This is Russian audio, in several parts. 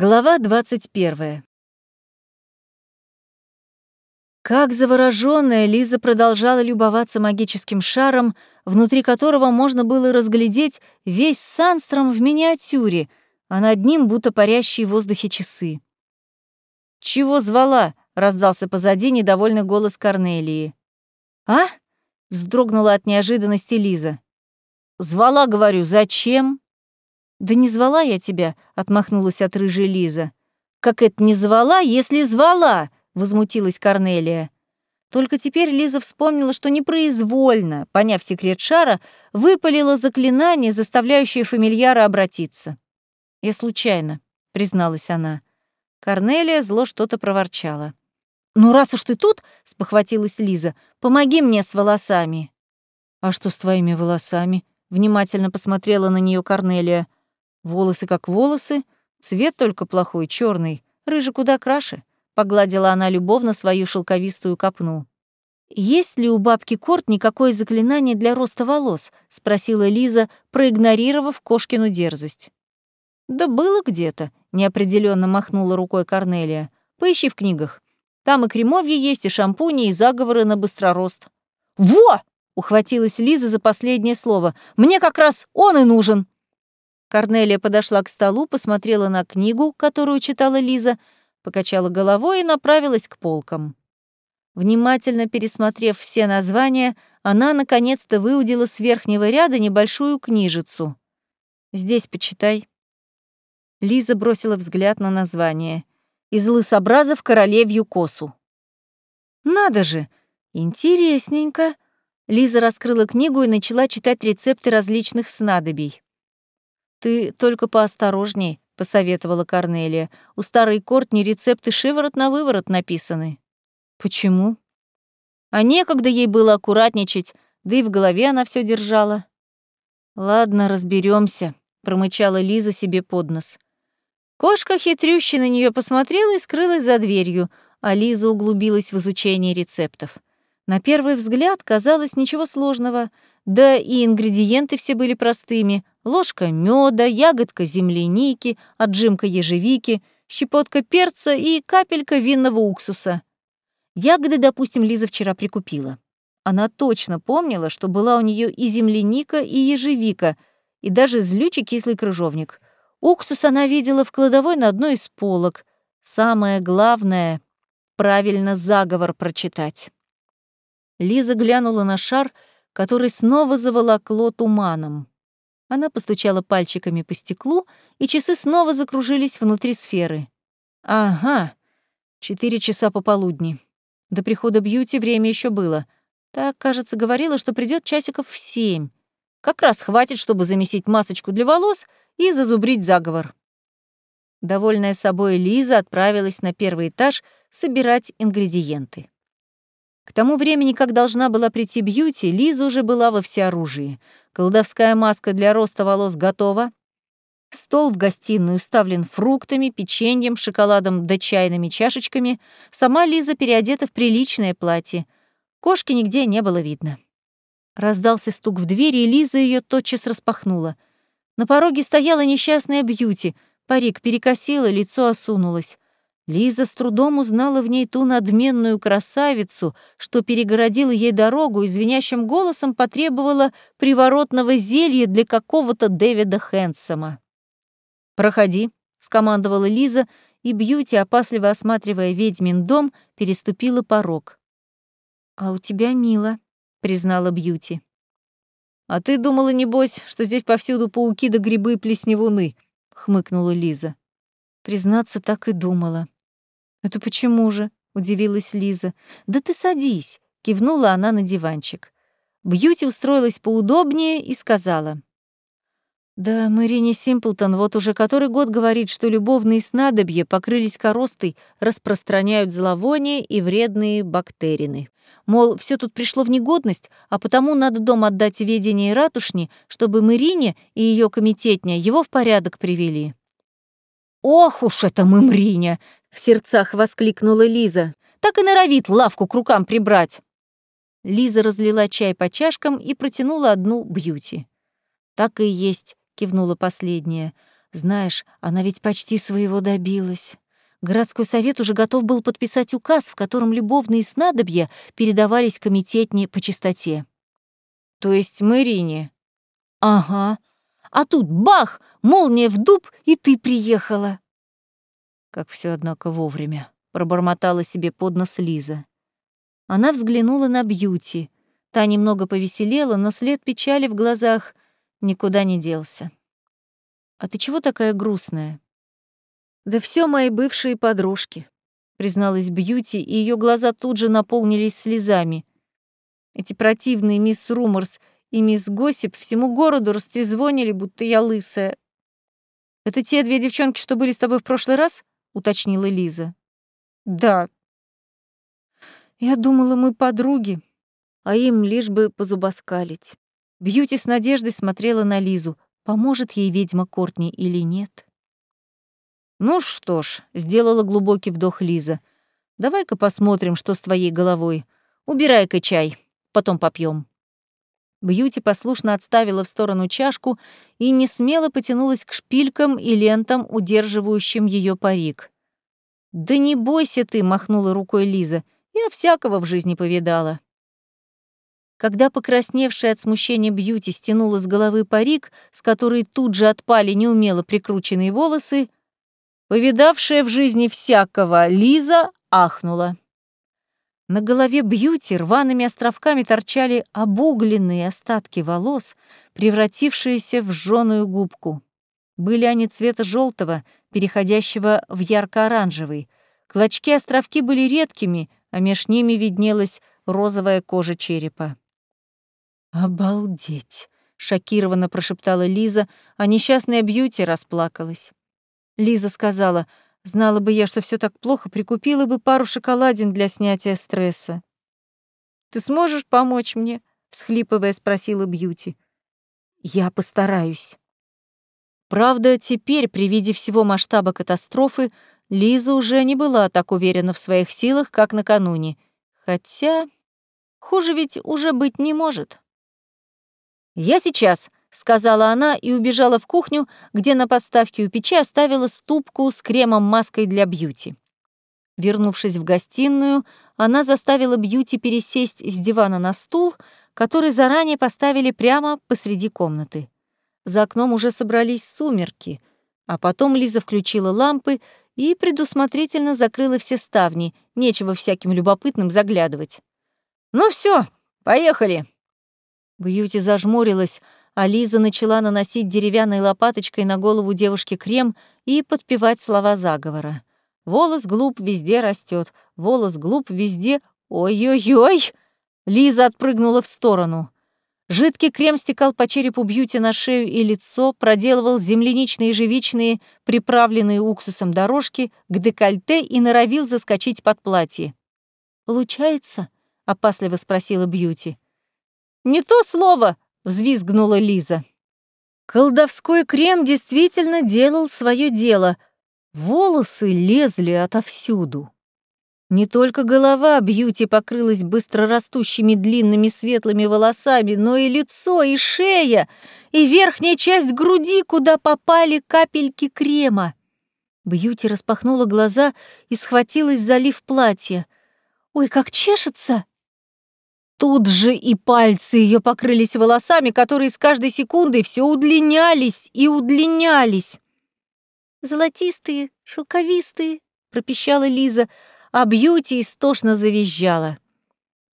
Глава 21. Как заворожённая, Лиза продолжала любоваться магическим шаром, внутри которого можно было разглядеть весь Санстром в миниатюре, а над ним будто парящие в воздухе часы. «Чего звала?» — раздался позади недовольный голос Корнелии. «А?» — вздрогнула от неожиданности Лиза. «Звала, говорю, зачем?» «Да не звала я тебя», — отмахнулась от рыжей Лиза. «Как это не звала, если звала?» — возмутилась Корнелия. Только теперь Лиза вспомнила, что непроизвольно, поняв секрет шара, выпалила заклинание, заставляющее фамильяра обратиться. «Я случайно», — призналась она. Корнелия зло что-то проворчала. «Ну, раз уж ты тут», — спохватилась Лиза, — «помоги мне с волосами». «А что с твоими волосами?» — внимательно посмотрела на нее Корнелия. Волосы как волосы, цвет только плохой, черный, рыжий куда краше. Погладила она любовно свою шелковистую копну. «Есть ли у бабки Корт никакое заклинание для роста волос?» — спросила Лиза, проигнорировав кошкину дерзость. «Да было где-то», — неопределенно махнула рукой Корнелия. «Поищи в книгах. Там и кремовье есть, и шампуни, и заговоры на быстророст». «Во!» — ухватилась Лиза за последнее слово. «Мне как раз он и нужен!» Корнелия подошла к столу, посмотрела на книгу, которую читала Лиза, покачала головой и направилась к полкам. Внимательно пересмотрев все названия, она наконец-то выудила с верхнего ряда небольшую книжицу. «Здесь почитай». Лиза бросила взгляд на название. «Из лысобраза королевью косу». «Надо же! Интересненько!» Лиза раскрыла книгу и начала читать рецепты различных снадобий. «Ты только поосторожней», — посоветовала Корнелия. «У старой Кортни рецепты шиворот на выворот написаны». «Почему?» «А некогда ей было аккуратничать, да и в голове она все держала». «Ладно, разберемся, промычала Лиза себе под нос. Кошка хитрюще на нее посмотрела и скрылась за дверью, а Лиза углубилась в изучение рецептов. На первый взгляд казалось ничего сложного, да и ингредиенты все были простыми. Ложка меда, ягодка земляники, отжимка ежевики, щепотка перца и капелька винного уксуса. Ягоды, допустим, Лиза вчера прикупила. Она точно помнила, что была у нее и земляника, и ежевика, и даже злючий кислый крыжовник. Уксус она видела в кладовой на одной из полок. Самое главное — правильно заговор прочитать. Лиза глянула на шар, который снова заволокло туманом. Она постучала пальчиками по стеклу, и часы снова закружились внутри сферы. Ага, четыре часа пополудни. До прихода Бьюти время еще было. Так, кажется, говорила, что придет часиков в семь. Как раз хватит, чтобы замесить масочку для волос и зазубрить заговор. Довольная собой Лиза отправилась на первый этаж собирать ингредиенты. К тому времени, как должна была прийти Бьюти, Лиза уже была во всеоружии. Колдовская маска для роста волос готова. Стол в гостиную уставлен фруктами, печеньем, шоколадом да чайными чашечками. Сама Лиза переодета в приличное платье. Кошки нигде не было видно. Раздался стук в двери, и Лиза ее тотчас распахнула. На пороге стояла несчастная Бьюти. Парик перекосила, лицо осунулось. Лиза с трудом узнала в ней ту надменную красавицу, что перегородила ей дорогу и звенящим голосом потребовала приворотного зелья для какого-то Дэвида Хэнсома. «Проходи», — скомандовала Лиза, и Бьюти, опасливо осматривая ведьмин дом, переступила порог. «А у тебя мило», — признала Бьюти. «А ты думала, небось, что здесь повсюду пауки да грибы и плесневуны?» — хмыкнула Лиза. Признаться, так и думала. «Это почему же?» — удивилась Лиза. «Да ты садись», — кивнула она на диванчик. Бьюти устроилась поудобнее и сказала. «Да, Мэрине Симплтон вот уже который год говорит, что любовные снадобья покрылись коростой, распространяют зловоние и вредные бактерины. Мол, все тут пришло в негодность, а потому надо дом отдать ведение ратушни, чтобы Мэрине и ее комитетня его в порядок привели». «Ох уж это Мымриня!» — в сердцах воскликнула Лиза. «Так и норовит лавку к рукам прибрать». Лиза разлила чай по чашкам и протянула одну бьюти. «Так и есть», — кивнула последняя. Знаешь, она ведь почти своего добилась. Городской совет уже готов был подписать указ, в котором любовные снадобья передавались комитетне по чистоте. То есть Марине? Ага. А тут бах, молния в дуб, и ты приехала. Как все однако, вовремя, пробормотала себе под нос Лиза. Она взглянула на Бьюти. Та немного повеселела, но след печали в глазах никуда не делся. «А ты чего такая грустная?» «Да все мои бывшие подружки», — призналась Бьюти, и ее глаза тут же наполнились слезами. Эти противные мисс Руморс и мисс Госип всему городу растрезвонили, будто я лысая. «Это те две девчонки, что были с тобой в прошлый раз?» — уточнила Лиза. «Да». «Я думала, мы подруги, а им лишь бы позубоскалить». Бьюти с надеждой смотрела на Лизу, поможет ей ведьма Кортни или нет. «Ну что ж», — сделала глубокий вдох Лиза, — «давай-ка посмотрим, что с твоей головой. Убирай-ка чай, потом попьем. Бьюти послушно отставила в сторону чашку и не смело потянулась к шпилькам и лентам, удерживающим ее парик. «Да не бойся ты», — махнула рукой Лиза, — «я всякого в жизни повидала». Когда покрасневшая от смущения Бьюти стянула с головы парик, с которой тут же отпали неумело прикрученные волосы, повидавшая в жизни всякого Лиза ахнула. На голове Бьюти рваными островками торчали обугленные остатки волос, превратившиеся в жженую губку. Были они цвета желтого, переходящего в ярко-оранжевый. Клочки-островки были редкими, а меж ними виднелась розовая кожа черепа. «Обалдеть!» — шокированно прошептала Лиза, а несчастная Бьюти расплакалась. Лиза сказала, «Знала бы я, что все так плохо, прикупила бы пару шоколадин для снятия стресса». «Ты сможешь помочь мне?» — всхлипывая спросила Бьюти. «Я постараюсь». Правда, теперь, при виде всего масштаба катастрофы, Лиза уже не была так уверена в своих силах, как накануне. Хотя хуже ведь уже быть не может. «Я сейчас», — сказала она и убежала в кухню, где на подставке у печи оставила ступку с кремом-маской для бьюти. Вернувшись в гостиную, она заставила Бьюти пересесть с дивана на стул, который заранее поставили прямо посреди комнаты. За окном уже собрались сумерки, а потом Лиза включила лампы и предусмотрительно закрыла все ставни, нечего всяким любопытным заглядывать. «Ну все, поехали!» Бьюти зажмурилась, а Лиза начала наносить деревянной лопаточкой на голову девушки крем и подпевать слова заговора. «Волос глуп везде растет, волос глуп везде... Ой-ой-ой!» Лиза отпрыгнула в сторону. Жидкий крем стекал по черепу Бьюти на шею и лицо, проделывал земляничные живичные, приправленные уксусом дорожки, к декольте и норовил заскочить под платье. «Получается?» — опасливо спросила Бьюти. «Не то слово!» — взвизгнула Лиза. Колдовской крем действительно делал свое дело. Волосы лезли отовсюду. Не только голова Бьюти покрылась быстрорастущими длинными светлыми волосами, но и лицо, и шея, и верхняя часть груди, куда попали капельки крема. Бьюти распахнула глаза и схватилась за лиф платья. «Ой, как чешется!» Тут же и пальцы ее покрылись волосами, которые с каждой секундой все удлинялись и удлинялись. «Золотистые, шелковистые», — пропищала Лиза, а Бьюти истошно завизжала.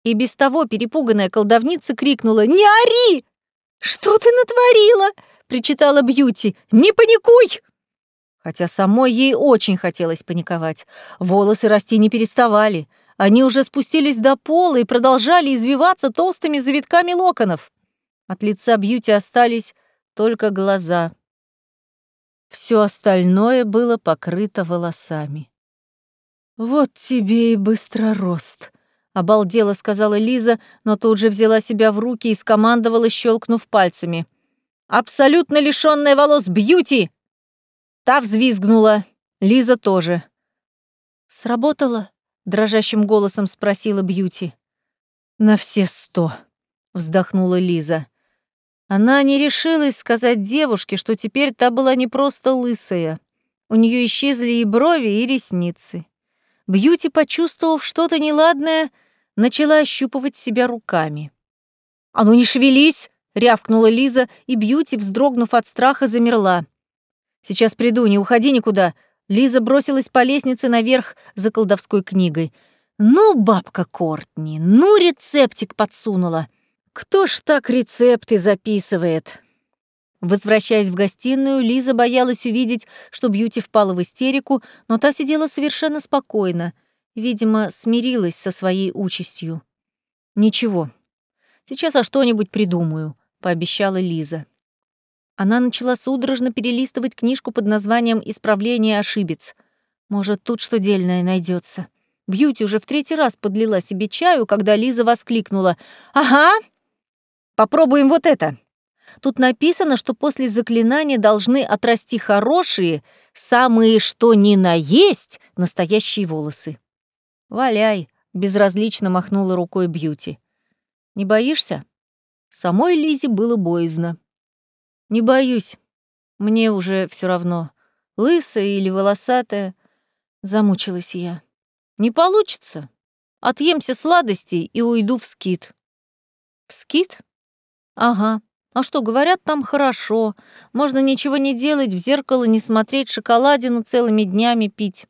И без того перепуганная колдовница крикнула «Не ори!» «Что ты натворила?» — причитала Бьюти. «Не паникуй!» Хотя самой ей очень хотелось паниковать. Волосы расти не переставали — они уже спустились до пола и продолжали извиваться толстыми завитками локонов. От лица Бьюти остались только глаза. Все остальное было покрыто волосами. «Вот тебе и быстророст», — обалдела сказала Лиза, но тут же взяла себя в руки и скомандовала, щелкнув пальцами. «Абсолютно лишённая волос Бьюти!» Та взвизгнула, Лиза тоже. «Сработало?» Дрожащим голосом спросила Бьюти. На все сто, вздохнула Лиза. Она не решилась сказать девушке, что теперь та была не просто лысая. У нее исчезли и брови, и ресницы. Бьюти, почувствовав что-то неладное, начала ощупывать себя руками. «А ну не шевелись!» — рявкнула Лиза, и Бьюти, вздрогнув от страха, замерла. «Сейчас приду, не уходи никуда!» Лиза бросилась по лестнице наверх за колдовской книгой. «Ну, бабка Кортни, ну рецептик подсунула! Кто ж так рецепты записывает?» Возвращаясь в гостиную, Лиза боялась увидеть, что Бьюти впала в истерику, но та сидела совершенно спокойно, видимо, смирилась со своей участью. «Ничего, сейчас я что-нибудь придумаю», — пообещала Лиза. Она начала судорожно перелистывать книжку под названием «Исправление ошибец». Может, тут что дельное найдется. Бьюти уже в третий раз подлила себе чаю, когда Лиза воскликнула. «Ага! Попробуем вот это!» Тут написано, что после заклинания должны отрасти хорошие, самые что ни на есть, настоящие волосы. «Валяй», — безразлично махнула рукой Бьюти. «Не боишься?» Самой Лизе было боязно. «Не боюсь. Мне уже все равно. Лысая или волосатая. Замучилась я. Не получится. Отъемся сладостей и уйду в скит». «В скит?» «Ага. А что, говорят, там хорошо. Можно ничего не делать, в зеркало не смотреть, шоколадину целыми днями пить.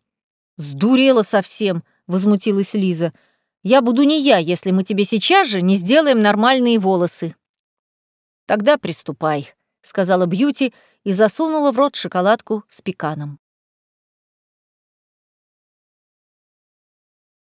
Сдурела совсем, возмутилась Лиза. Я буду не я, если мы тебе сейчас же не сделаем нормальные волосы. Тогда приступай, сказала Бьюти и засунула в рот шоколадку с пеканом.